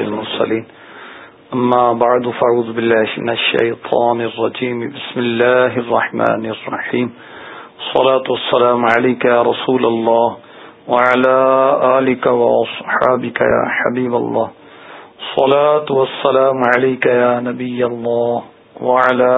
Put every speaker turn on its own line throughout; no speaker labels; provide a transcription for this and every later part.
المرسلين. أما بعد، فأعوذ بالله من الشيطان الرجيم. بسم الله الرحمن الرحيم. صلاة والسلام عليك يا رسول الله وعلى آلك وصحابك يا حبيب الله. صلاة والسلام عليك يا نبي الله وعلى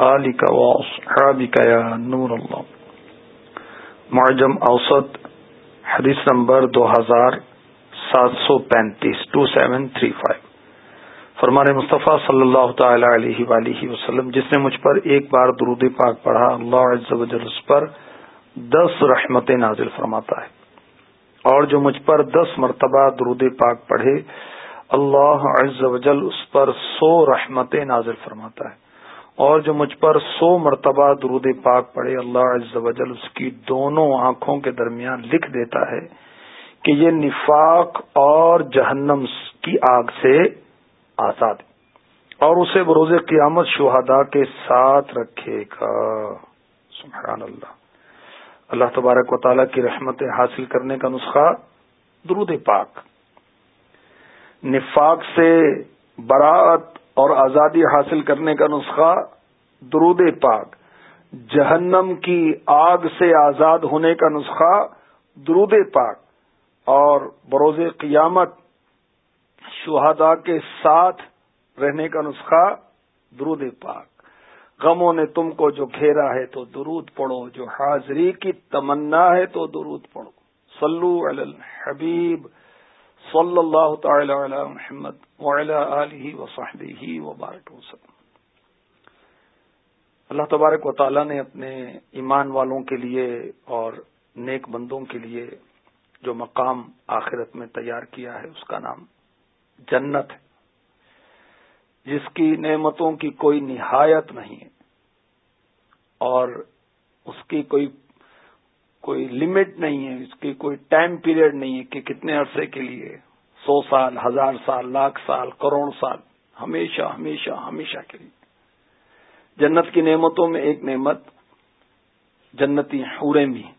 آلك وصحابك يا نور الله. معجم اوسط، حدیث نمبر دو ہزار سات سو پینتیس ٹو سیون تھری فائیو۔ فرمان مصطفیٰ صلی اللہ تعالی علیہ وآلہ وسلم، جس نے مجھ پر ایک بار درود پاک پڑھا، اللہ عز و جل اس پر دس رحمتیں نازل فرماتا ہے۔ اور جو مجھ پر دس مرتبہ درود پاک پڑھے، اللہ عز و جل اس پر سو رحمتیں نازل فرماتا ہے۔ اور جو مجھ پر سو مرتبہ درود پاک پڑھے، اللہ عز و جل اس کی دونوں آنکھوں کے درمیان لکھ دیتا ہے۔ کہ یہ نفاق اور جہنم کی آگ سے آزاد اور اسے بروز قیامت شہدا کے ساتھ رکھے گا۔ سبحان اللہ۔ اللہ تبارک و تعالیٰ کی رحمت حاصل کرنے کا نسخہ درود پاک۔ نفاق سے برات اور آزادی حاصل کرنے کا نسخہ درود پاک۔ جہنم کی آگ سے آزاد ہونے کا نسخہ درود پاک۔ اور بروز قیامت شہدا کے ساتھ رہنے کا نسخہ درود پاک۔ غموں نے تم کو جو گھیرا ہے تو درود پڑھو، جو حاضری کی تمنا ہے تو درود پڑھو۔ صلو علی الحبیب صلی اللہ تعالی علی محمد علیہ وصحبہ وبارک وسلم۔ اللہ تبارک و تعالی نے اپنے ایمان والوں کے لیے اور نیک بندوں کے لیے جو مقام آخرت میں تیار کیا ہے، اس کا نام جنت ہے۔ جس کی نعمتوں کی کوئی نہایت نہیں ہے اور اس کی کوئی کوئی لمٹ نہیں ہے، اس کی کوئی ٹائم پیریڈ نہیں ہے کہ کتنے عرصے کے لیے، سو سال، ہزار سال، لاکھ سال، کروڑ سال، ہمیشہ ہمیشہ ہمیشہ کے لیے۔ جنت کی نعمتوں میں ایک نعمت جنتی حوریں بھی ہیں۔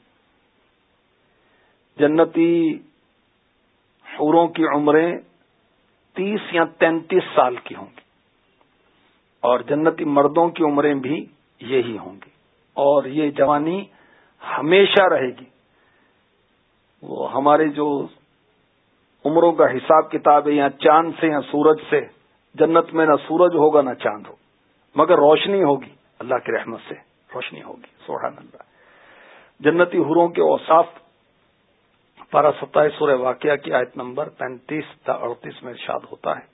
جنتی حوروں کی عمریں تیس یا تینتیس سال کی ہوں گی اور جنتی مردوں کی عمریں بھی یہی ہوں گی اور یہ جوانی ہمیشہ رہے گی وہ ہمارے جو عمروں کا حساب کتاب ہے یا چاند سے یا سورج سے جنت میں نہ سورج ہوگا نہ چاند ہو مگر روشنی ہوگی، اللہ کی رحمت سے روشنی ہوگی سوہان اللہ۔ جنتی حوروں کے اوساف پارہ ستائیس سورہ واقعہ کی آیت نمبر پینتیس تا اڑتیس میں ارشاد ہوتا ہے۔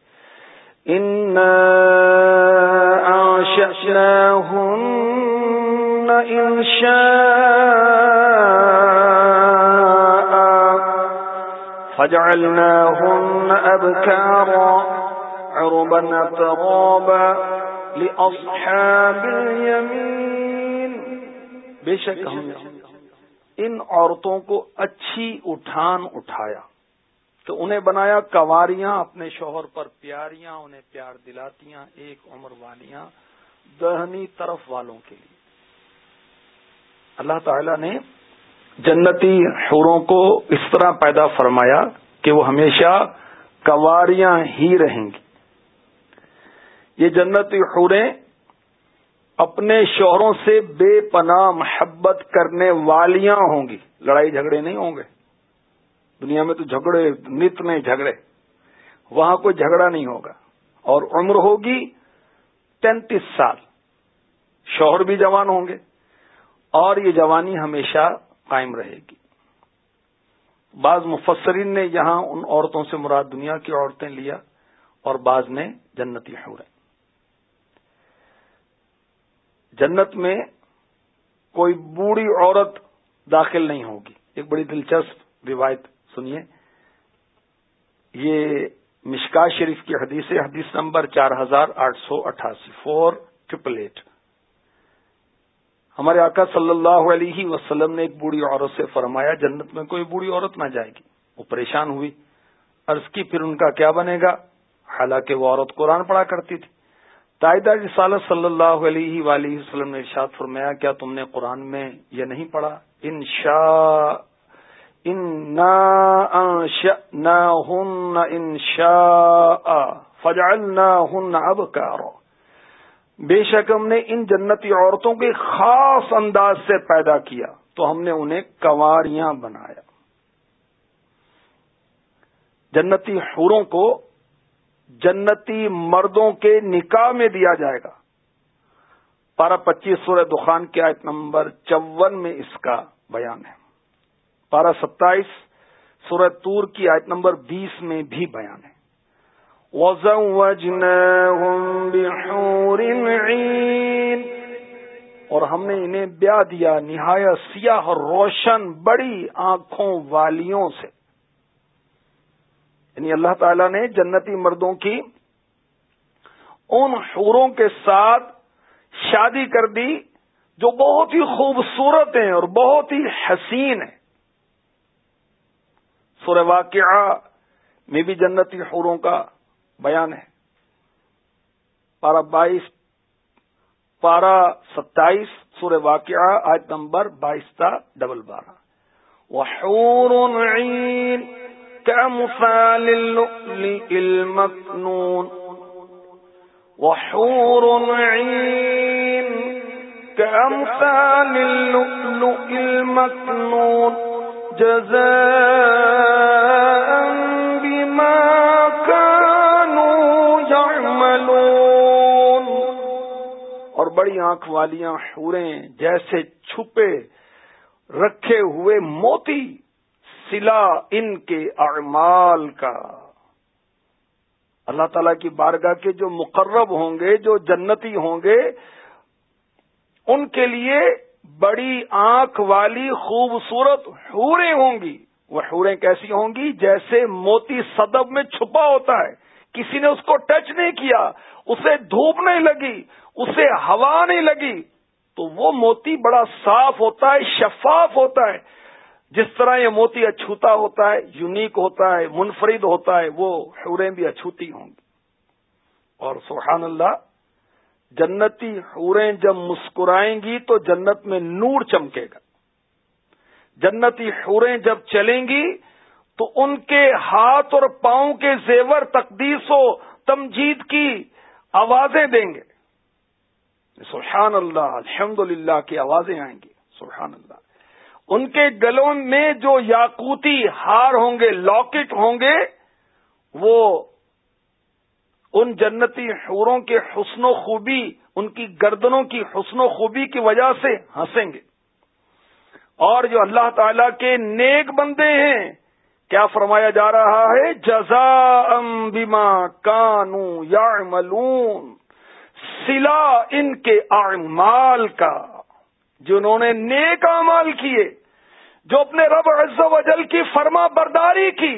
ان فجعلناهن أبكارا عربا ترابا لأصحاب اليمين بے شک ہم ان عورتوں کو اچھی اٹھان اٹھایا تو انہیں بنایا کواریاں، اپنے شوہر پر پیاریاں، انہیں پیار دلاتیاں ایک عمر والیاں، دہنی طرف والوں کے لیے۔ اللہ تعالی نے جنتی حوروں کو اس طرح پیدا فرمایا کہ وہ ہمیشہ کواریاں ہی رہیں گی۔ یہ جنتی حوریں اپنے شوہروں سے بے پناہ محبت کرنے والیاں ہوں گی۔ لڑائی جھگڑے نہیں ہوں گے۔ دنیا میں تو جھگڑے، نت میں جھگڑے۔ وہاں کوئی جھگڑا نہیں ہوگا۔ اور عمر ہوگی تینتیس سال۔ شوہر بھی جوان ہوں گے۔ اور یہ جوانی ہمیشہ قائم رہے گی۔ بعض مفسرین نے یہاں ان عورتوں سے مراد دنیا کی عورتیں لیا اور بعض نے جنتی حوریں۔ جنت میں کوئی بوڑھی عورت داخل نہیں ہوگی۔ ایک بڑی دلچسپ روایت سنیے۔ یہ مشکا شریف کی حدیث حدیث نمبر چار ہزار آٹھ سو اٹھاسی فور ٹریپل ایٹ ہمارے آقا صلی اللہ علیہ وسلم نے ایک بوڑھی عورت سے فرمایا، جنت میں کوئی بوڑھی عورت نہ جائے گی۔ وہ پریشان ہوئی۔ عرض کی، پھر ان کا کیا بنے گا؟ حالانکہ وہ عورت قرآن پڑھا کرتی تھی۔ تائیدہ رسالت صلی اللہ علیہ وآلہ وسلم نے ارشاد فرمایا، کیا تم نے قرآن میں یہ نہیں پڑھا؟ ان شاء ہن انشا فجال بے شک ہم نے ان جنتی عورتوں کے خاص انداز سے پیدا کیا، تو ہم نے انہیں کنواریاں بنایا۔ جنتی حوروں کو جنتی مردوں کے نکاح میں دیا جائے گا۔ پارہ پچیس سورہ دخان کی آیت نمبر چون میں اس کا بیان ہے۔ پارہ ستائیس سورہ تور کی آیت نمبر بیس میں بھی بیان ہے۔ اور ہم نے انہیں بیاہ دیا، نہایت سیاہ اور روشن، بڑی آنکھوں والیوں سے۔ یعنی اللہ تعالی نے جنتی مردوں کی ان حوروں کے ساتھ شادی کر دی جو بہت ہی خوبصورت ہیں اور بہت ہی حسین ہیں۔ سورہ واقعہ میں بھی جنتی حوروں کا بیان ہے۔ پارہ بائیس، پارہ ستائیس، سورہ واقعہ آج نمبر بائیس کا ڈبل بارہ۔ وہ عین كأمثال اللؤلؤ المكنون وحور عين كأمثال اللؤلؤ المكنون جزاء بما كانوا يعملون اور بڑی آنکھ والیاں حوریں جیسے چھپے رکھے ہوئے موتی سلا ان کے اعمال کا۔ اللہ تعالی کی بارگاہ کے جو مقرب ہوں گے، جو جنتی ہوں گے، ان کے لیے بڑی آنکھ والی خوبصورت حوریں ہوں گی۔ وہ حوریں کیسی ہوں گی؟ جیسے موتی صدب میں چھپا ہوتا ہے۔ کسی نے اس کو ٹچ نہیں کیا، اسے دھوپ نہیں لگی، اسے ہوا نہیں لگی۔ تو وہ موتی بڑا صاف ہوتا ہے، شفاف ہوتا ہے۔ جس طرح یہ موتی اچھوتا ہوتا ہے یونیک ہوتا ہے، منفرد ہوتا ہے، وہ حوریں بھی اچھوتی ہوں گی۔ اور سبحان اللہ، جنتی حوریں جب مسکرائیں گی تو جنت میں نور چمکے گا۔ جنتی حوریں جب چلیں گی تو ان کے ہاتھ اور پاؤں کے زیور تقدیس و تمجید کی آوازیں دیں گے۔ سبحان اللہ الحمد کی آوازیں آئیں گی۔ سبحان اللہ۔ ان کے گلوں میں جو یاقوتی ہار ہوں گے لاکٹ ہوں گے، وہ ان جنتی حوروں کے حسن و خوبی، ان کی گردنوں کی حسن و خوبی کی وجہ سے ہنسیں گے۔ اور جو اللہ تعالی کے نیک بندے ہیں، کیا فرمایا جا رہا ہے؟ جزا بیما کانو یا ملون سلا ان کے اعمال کا، جنہوں نے نیک امال کیے۔ جو اپنے رب عز و جل کی فرما برداری کی،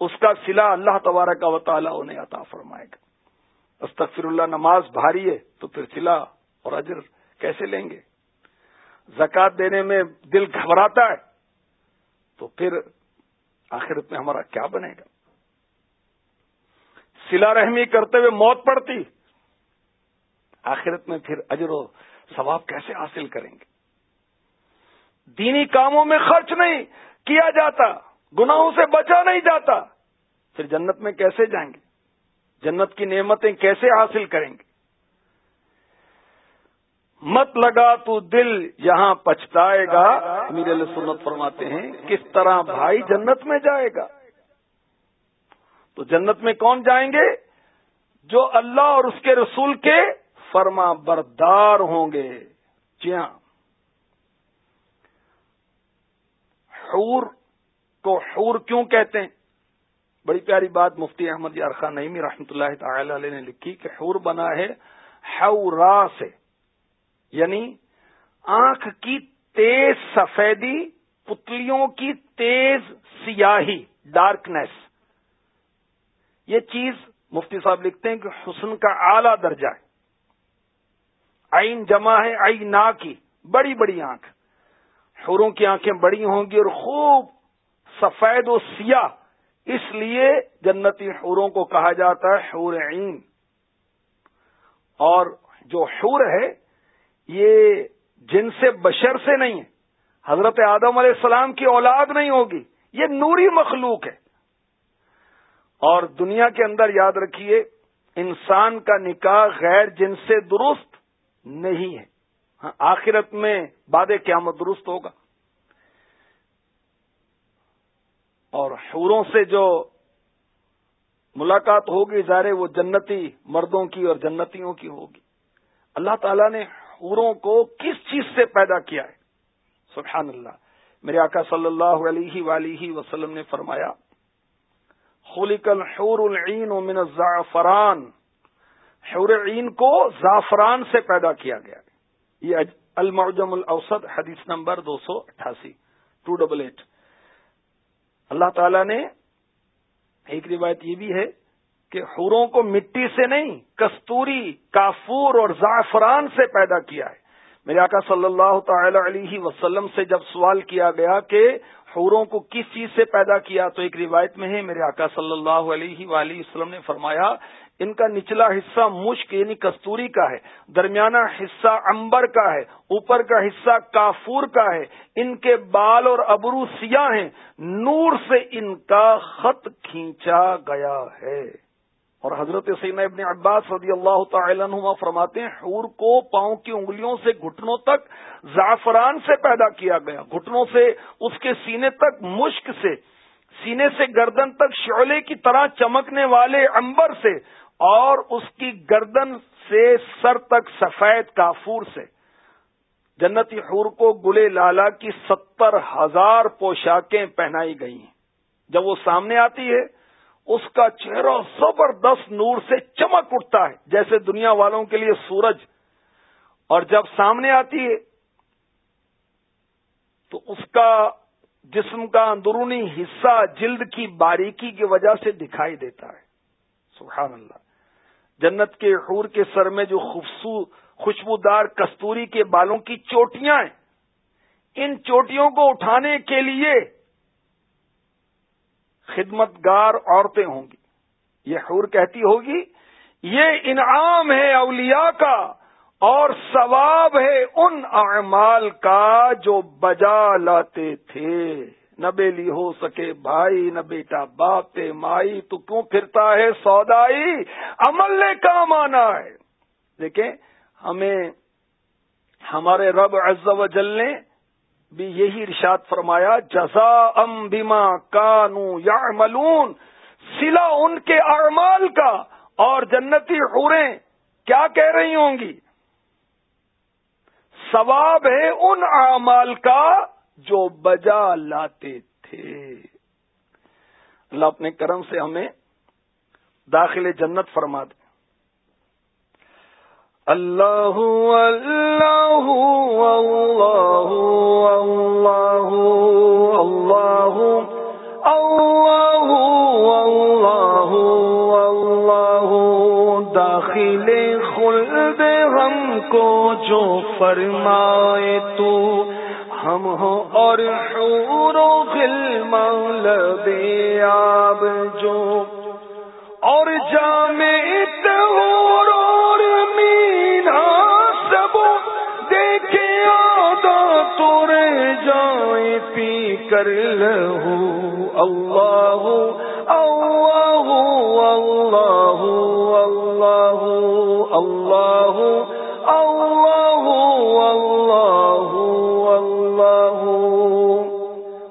اس کا سلا اللہ تبارک کا تعالیٰ انہیں عطا فرمائے گا۔ استغفر اللہ، نماز بھاری ہے، تو پھر سلا اور اجر کیسے لیں گے؟ زکات دینے میں دل گھبراتا ہے، تو پھر آخرت میں ہمارا کیا بنے گا؟ سلا رحمی کرتے ہوئے موت پڑتی، آخرت میں پھر اجر و ثواب کیسے حاصل کریں گے؟ دینی کاموں میں خرچ نہیں کیا جاتا، گناہوں سے بچا نہیں جاتا۔ پھر جنت میں کیسے جائیں گے؟ جنت کی نعمتیں کیسے حاصل کریں گے؟ مت لگا تو دل یہاں پچھتائے گا۔ میرے لیے سنت فرماتے ہیں، کس طرح بھائی جنت میں جائے گا؟ تو جنت میں کون جائیں گے؟ جو اللہ اور اس کے رسول کے فرما بردار ہوں گے۔ جی ہاں۔ حور کو حور کیوں کہتے ہیں؟ بڑی پیاری بات مفتی احمد یار خان نئی رحمۃ اللہ تعالی علیہ نے لکھی کہ حور بنا ہے حورا سے یعنی آنکھ کی تیز سفیدی، پتلیوں کی تیز سیاہی ڈارکنیس یہ چیز مفتی صاحب لکھتے ہیں کہ حسن کا اعلی درجہ ہے۔ آئین جمع ہے آئی نا کی بڑی بڑی آنکھ۔ حوروں کی آنکھیں بڑی ہوں گی اور خوب سفید و سیاہ، اس لیے جنتی حوروں کو کہا جاتا ہے حور عین۔ اور جو حور ہے، یہ جن سے بشر سے نہیں ہے، حضرت آدم علیہ السلام کی اولاد نہیں ہوگی،
یہ نوری مخلوق ہے۔ اور دنیا کے اندر یاد رکھیے، انسان کا نکاح غیر جن سے درست نہیں ہے۔ ہاں، آخرت میں باد قیامت درست ہوگا۔ اور حوروں سے جو ملاقات ہوگی، ظاہر وہ جنتی مردوں کی اور جنتیوں کی ہوگی۔ اللہ تعالیٰ نے حوروں کو کس چیز سے پیدا کیا ہے؟ سبحان اللہ۔ میرے آقا صلی اللہ علیہ ولیہ وسلم نے فرمایا، خلق الحور العین و من الزعفران۔ حور عین کو زعفران سے پیدا کیا گیا۔ یہ المعجم الاوسط حدیث نمبر دو سو اٹھاسی ٹو ڈبل ایٹ۔ اللہ تعالی نے ایک روایت یہ بھی ہے کہ حوروں کو مٹی سے نہیں، کستوری، کافور اور زعفران سے پیدا کیا ہے۔ میرے آقا صلی اللہ تعالی علیہ وسلم سے جب سوال کیا گیا کہ حوروں کو کس چیز سے پیدا کیا، تو ایک روایت میں ہے، میرے آقا صلی اللہ علیہ وآلہ وسلم نے فرمایا ان کا نچلا حصہ مشک یعنی کستوری کا ہے، درمیانہ حصہ امبر کا ہے، اوپر کا حصہ کافور کا ہے، ان کے بال اور ابرو سیاہ ہیں، نور سے ان کا خط کھینچا گیا ہے۔ اور حضرت سین ابن عباس رضی اللہ تعالی عنہ فرماتے ہیں، حور کو پاؤں کی انگلیوں سے گھٹنوں تک زعفران سے پیدا کیا گیا، گھٹنوں سے اس کے سینے تک مشک سے۔ سینے سے گردن تک شعلے کی طرح چمکنے والے امبر سے اور اس کی گردن سے سر تک سفید کافور سے۔ جنتی حور کو گلے لالا کی ستر ہزار پوشاکیں پہنائی گئی ہیں۔ جب وہ سامنے آتی ہے، اس کا چہرہ زبردست نور سے چمک اٹھتا ہے، جیسے دنیا والوں کے لیے سورج۔ اور جب سامنے آتی ہے، تو اس کا جسم کا اندرونی حصہ جلد کی باریکی کی وجہ سے دکھائی دیتا ہے۔ سبحان اللہ۔ جنت کے حور کے سر میں جو خوشبودار کستوری کے بالوں کی چوٹیاں ہیں، ان چوٹیوں کو اٹھانے کے لیے خدمت گار عورتیں ہوں گی۔ یہ حور کہتی ہوگی، یہ انعام ہے اولیاء کا۔ اور ثواب ہے ان اعمال کا جو بجا لاتے تھے۔ نہ بیلی ہو سکے بھائی، نہ بیٹا باپ مائی، تو کیوں پھرتا ہے سودائی؟ عمل نے کام آنا ہے۔ دیکھیں، ہمیں ہمارے رب عز و جل نے بھی یہی ارشاد فرمایا جزا ام بیما کانو یا ملون سلا ان کے اعمال کا اور جنتی حوریں کیا کہہ رہی ہوں گی؟ ثواب ہے ان اعمال کا جو بجا لاتے تھے۔ اللہ اپنے کرم سے ہمیں داخل جنت فرما دے۔ اللہ اللہ اللہ اللہ اللہ اللہ اللہ داخل کل دے ہم کو جو فرمائے تو ہم ہو اور شور و غلمہ آب جو اور جامع تہور اور مینا سب دیکھے آدھا تو رہ جائیں پی کر لو اللہ اللہ اللہ اللہ اللہ اللہ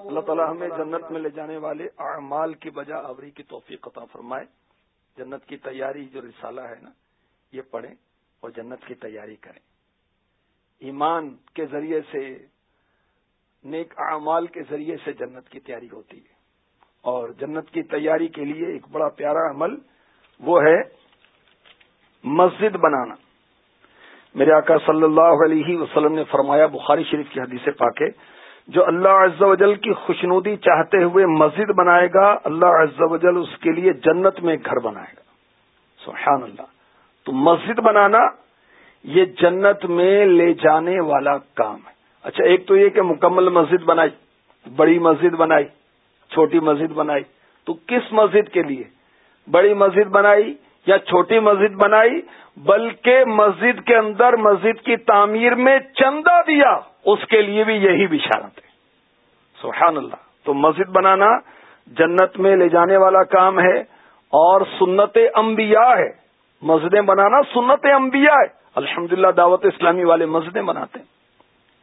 اللہ تعالیٰ ہمیں جنت میں لے جانے والے اعمال کی بجا آوری کی توفیق عطا فرمائے۔ جنت کی تیاری جو رسالہ ہے نا، یہ پڑھیں اور جنت کی تیاری کریں۔ ایمان کے ذریعے سے، نیک اعمال کے ذریعے سے جنت کی تیاری ہوتی ہے۔ اور جنت کی تیاری کے لیے ایک بڑا پیارا عمل وہ ہے مسجد بنانا۔ میرے آقا صلی اللہ علیہ وسلم نے فرمایا، بخاری شریف کی حدیث پاکے جو اللہ عز و جل کی خوشنودی چاہتے ہوئے مسجد بنائے گا، اللہ عز و جل اس کے لیے جنت میں گھر بنائے گا۔ سبحان اللہ تو مسجد بنانا یہ جنت میں لے جانے والا کام ہے۔ اچھا ایک تو یہ کہ مکمل مسجد بنائی، بڑی مسجد بنائی، چھوٹی مسجد بنائی، تو کس مسجد کے لیے؟ بڑی مسجد بنائی یا چھوٹی مسجد بنائی، بلکہ مسجد کے اندر مسجد کی تعمیر میں چندہ دیا، اس کے لیے بھی یہی بشارت ہے۔ سبحان اللہ۔ تو مسجد بنانا جنت میں لے جانے والا کام ہے اور سنت انبیاء ہے۔ مسجدیں بنانا سنت انبیاء ہے۔ الحمد دعوت اسلامی والے مسجدیں بناتے ہیں۔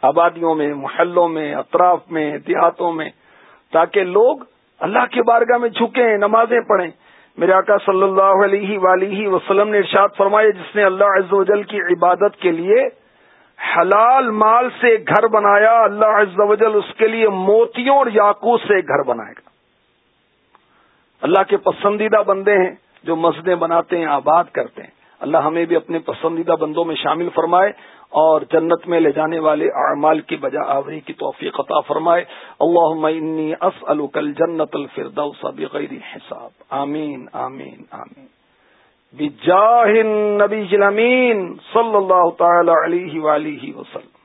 آبادیوں میں، محلوں میں، اطراف میں، دیہاتوں میں، تاکہ لوگ اللہ کے بارگاہ میں جھکیں، نمازیں پڑھیں۔ میرے آقا صلی اللہ علیہ ولیہ وسلم نے ارشاد فرمایا جس نے اللہ عز و جل کی عبادت کے لیے حلال مال سے گھر بنایا، اللہ عز و جل اس کے لیے موتیوں اور یاقوت سے گھر بنائے گا۔ اللہ کے پسندیدہ بندے ہیں جو مسجدیں بناتے ہیں، آباد کرتے ہیں۔ اللہ ہمیں بھی اپنے پسندیدہ بندوں میں شامل فرمائے۔ اور جنت میں لے جانے والے اعمال کی بجا آوری کی توفیق عطا فرمائے۔ اللہ انی اسألک الجنت الفردوس بغیر حساب۔ آمین آمین آمین۔ بجاہ النبی الامین صلی اللہ تعالی علیہ وآلہ وسلم۔